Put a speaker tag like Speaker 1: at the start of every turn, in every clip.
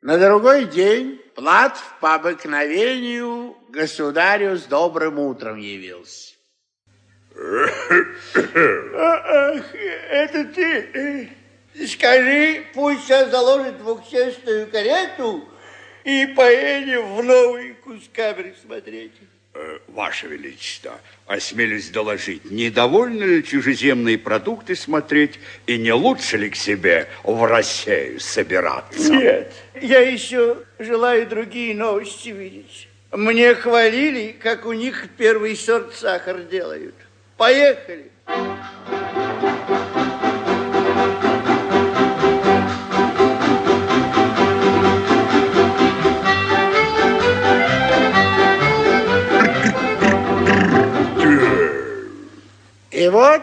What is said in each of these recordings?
Speaker 1: На другой день Платов по обыкновению государю с добрым утром явился.
Speaker 2: Ах, это ты. Скажи, пусть сейчас заложит двухсестную карету и поедем в новый кускабрик смотреть.
Speaker 3: Э, Ваше Величество, осмелюсь доложить, недовольны ли чужеземные продукты смотреть и не лучше ли к себе в Россию собираться?
Speaker 2: Нет, я еще желаю другие новости видеть. Мне хвалили, как у них первый сорт сахар делают. Поехали.
Speaker 1: И вот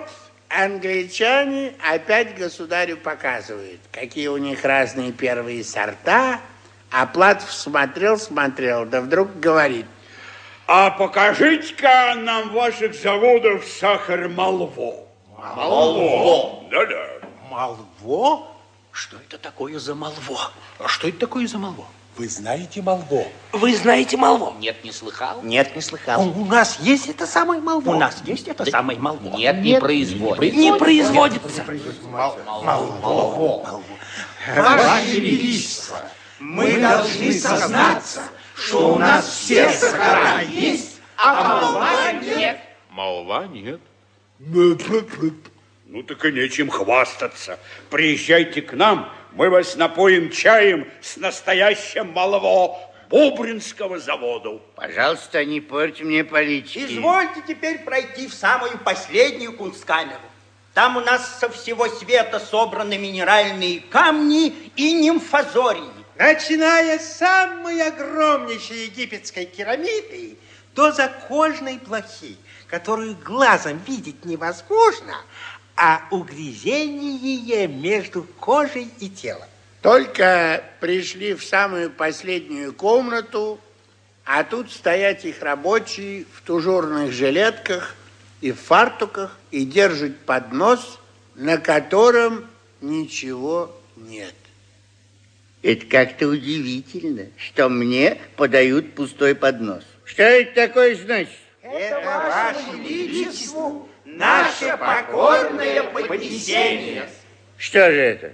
Speaker 1: англичане опять государю показывают, какие у них разные первые сорта, а Платов смотрел, смотрел, да вдруг говорит,
Speaker 3: А покажите-ка нам ваших заводов сахар Малво.
Speaker 4: Малво.
Speaker 3: Да-да.
Speaker 4: Малво? Что это такое за Малво? А что это такое за Малво?
Speaker 5: Вы знаете Малво?
Speaker 4: Вы знаете Малво? Нет, не слыхал.
Speaker 6: Нет, не слыхал.
Speaker 5: У нас есть это самое Малво?
Speaker 4: У нас есть это самое Малво?
Speaker 6: Нет, не производит.
Speaker 4: Не производится.
Speaker 5: Ваше Величество, мы должны сознаться, что у нас все сахара есть, а Малва нет.
Speaker 7: Молва нет.
Speaker 3: Ну так и нечем хвастаться. Приезжайте к нам, мы вас напоим чаем с настоящим Малво Бубринского завода.
Speaker 1: пожалуйста, не порть мне политики.
Speaker 6: Извольте теперь пройти в самую последнюю кунсткамеру. Там у нас со всего света собраны минеральные камни и нимфозории.
Speaker 5: Начиная с самой огромнейшей египетской керамиды до закожной блохи, которую глазом видеть невозможно, а угрызение между кожей и телом.
Speaker 1: Только пришли в самую последнюю комнату, а тут стоят их рабочие в тужурных жилетках и в фартуках и держат поднос, на котором ничего нет.
Speaker 2: Это как-то удивительно, что мне подают пустой поднос. Что это такое значит?
Speaker 5: Это Ваше Величество, наше покорное поднесение.
Speaker 2: Что же это?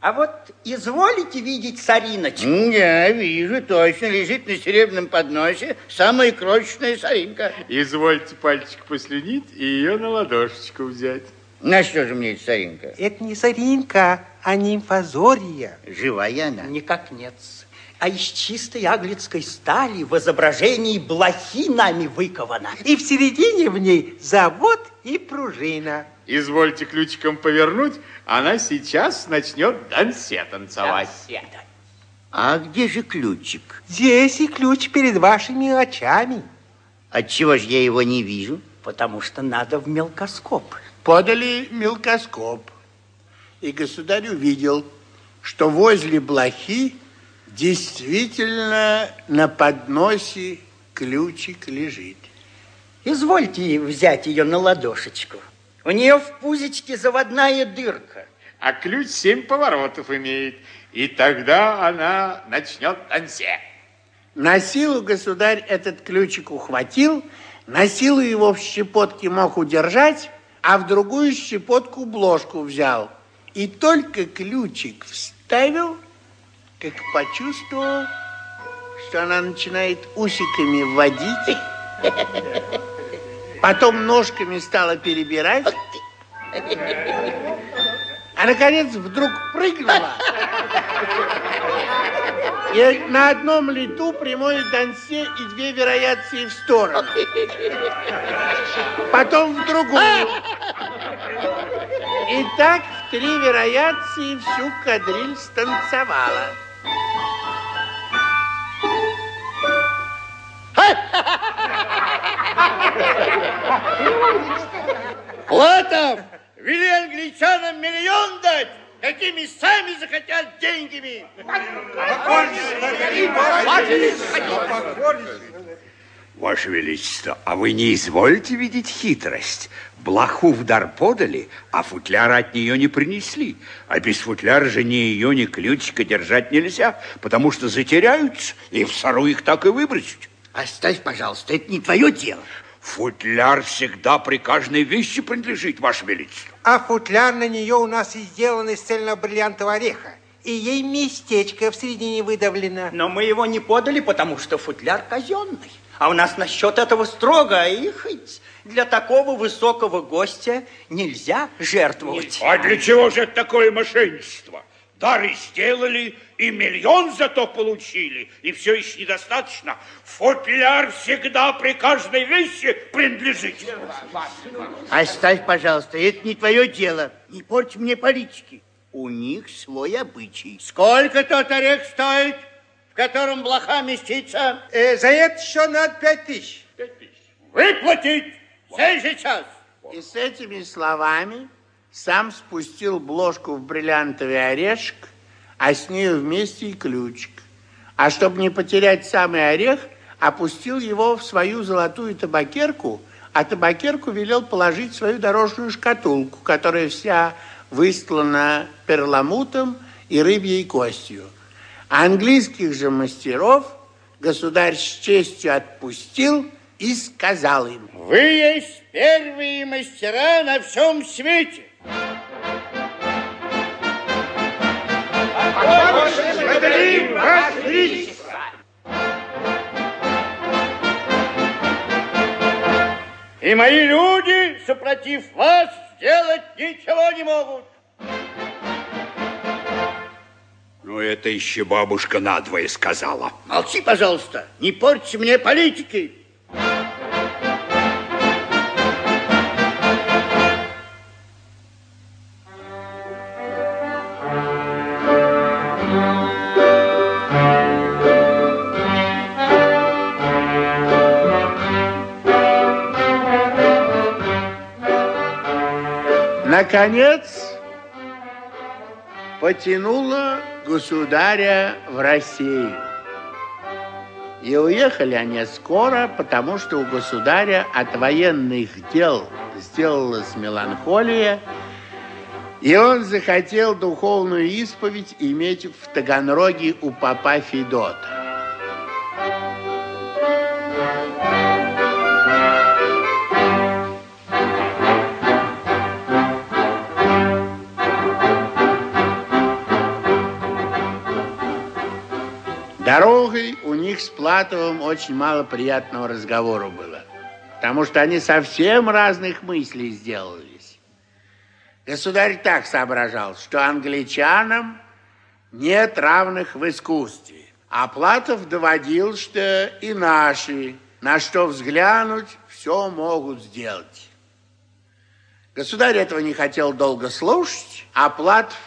Speaker 6: А вот изволите видеть сориночку?
Speaker 2: М, Я вижу, точно лежит на серебряном подносе самая крошечная соринка.
Speaker 7: Извольте пальчик послюнить и ее на ладошечку взять.
Speaker 2: На что же мне эта соринка?
Speaker 5: Это не соринка, а нимфозория.
Speaker 2: Живая она.
Speaker 6: Никак нет. А из чистой аглицкой стали в изображении блохи нами выкована.
Speaker 5: И в середине в ней завод и пружина.
Speaker 7: Извольте ключиком повернуть, она сейчас начнет дансе танцевать.
Speaker 2: А где же ключик?
Speaker 5: Здесь и ключ перед вашими очами.
Speaker 2: Отчего же я его не вижу?
Speaker 6: Потому что надо в мелкоскоп.
Speaker 1: Подали мелкоскоп, и государь увидел, что возле блохи действительно на подносе ключик лежит.
Speaker 6: Извольте взять ее на ладошечку. У нее в пузичке заводная дырка.
Speaker 7: А ключ семь поворотов имеет, и тогда она начнет танце.
Speaker 1: На силу государь этот ключик ухватил, на силу его в щепотке мог удержать, а в другую щепотку бложку взял. И только ключик вставил, как почувствовал, что она начинает усиками водить, потом ножками стала перебирать, а наконец вдруг прыгнула. И на одном лету прямой дансе и две вариации в сторону. Потом в другую. И так в три вариации всю кадриль станцевала.
Speaker 2: Платов, вели англичанам миллион дать, какими сами захотят деньгами.
Speaker 3: Ваше Величество, а вы не изволите видеть хитрость? Блоху в дар подали, а футляра от нее не принесли. А без футляра же ни ее, ни ключика держать нельзя, потому что затеряются, и в сару их так и выбросить.
Speaker 2: Оставь, пожалуйста, это не твое дело.
Speaker 3: Футляр всегда при каждой вещи принадлежит, Ваше Величество.
Speaker 8: А футляр на нее у нас и сделан из цельно-бриллиантового ореха. И ей местечко в середине выдавлено.
Speaker 6: Но мы его не подали, потому что футляр казенный. А у нас насчет этого строго, и хоть для такого высокого гостя нельзя жертвовать.
Speaker 3: А для чего же это такое мошенничество? Дары сделали, и миллион зато получили, и все еще недостаточно. Футляр всегда при каждой вещи принадлежит.
Speaker 2: Оставь, пожалуйста, это не твое дело. Не порть мне политики. У них свой обычай. Сколько тот орех стоит, в котором блоха местится?
Speaker 8: Э, за это еще надо пять тысяч.
Speaker 2: Выплатить сей же час.
Speaker 1: И с этими словами сам спустил бложку в бриллиантовый орешек, а с нею вместе и ключик. А чтобы не потерять самый орех, опустил его в свою золотую табакерку, а табакерку велел положить в свою дорожную шкатулку, которая вся выстлана перламутом и рыбьей костью. А английских же мастеров государь с честью отпустил и сказал им.
Speaker 2: Вы есть первые мастера на всем свете.
Speaker 5: Благодарим вас, Величество!
Speaker 2: И мои люди, супротив вас, сделать ничего не могут.
Speaker 3: Ну, это еще бабушка надвое сказала.
Speaker 2: Молчи, пожалуйста, не портите мне политики.
Speaker 1: Наконец, потянуло государя в Россию. И уехали они скоро, потому что у государя от военных дел сделалась меланхолия, и он захотел духовную исповедь иметь в Таганроге у папа Федота. Них с Платовым очень мало приятного разговора было, потому что они совсем разных мыслей сделались. Государь так соображал, что англичанам нет равных в искусстве, а Платов доводил, что и наши, на что взглянуть, все могут сделать. Государь этого не хотел долго слушать, а Платов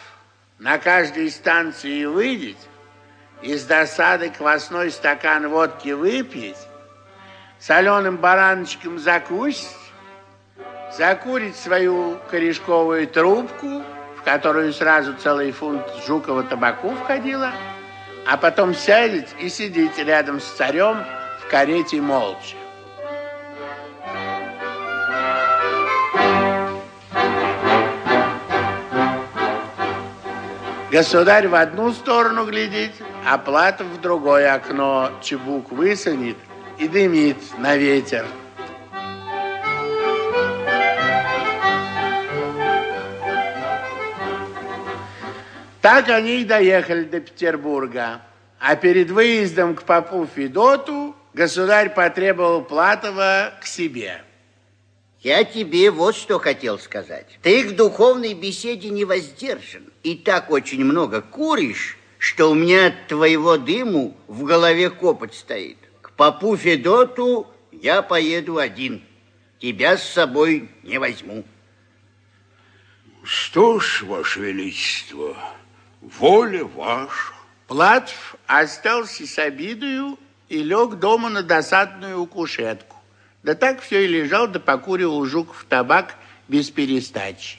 Speaker 1: на каждой станции выйдет, из досады квасной стакан водки выпить, соленым бараночком закусить, закурить свою корешковую трубку, в которую сразу целый фунт жукового табаку входило, а потом сядет и сидеть рядом с царем в карете молча. Государь в одну сторону глядит, а Платов в другое окно чебук высунет и дымит на ветер. Так они и доехали до Петербурга. А перед выездом к попу Федоту государь потребовал Платова к себе.
Speaker 2: Я тебе вот что хотел сказать. Ты к духовной беседе не воздержан. И так очень много куришь, что у меня от твоего дыму в голове копоть стоит. К попу Федоту я поеду один. Тебя с собой не возьму.
Speaker 3: Что ж, Ваше Величество, воля ваша.
Speaker 1: Платов остался с обидою и лег дома на досадную кушетку. Да так все и лежал, да покуривал Жуков табак без перестачи.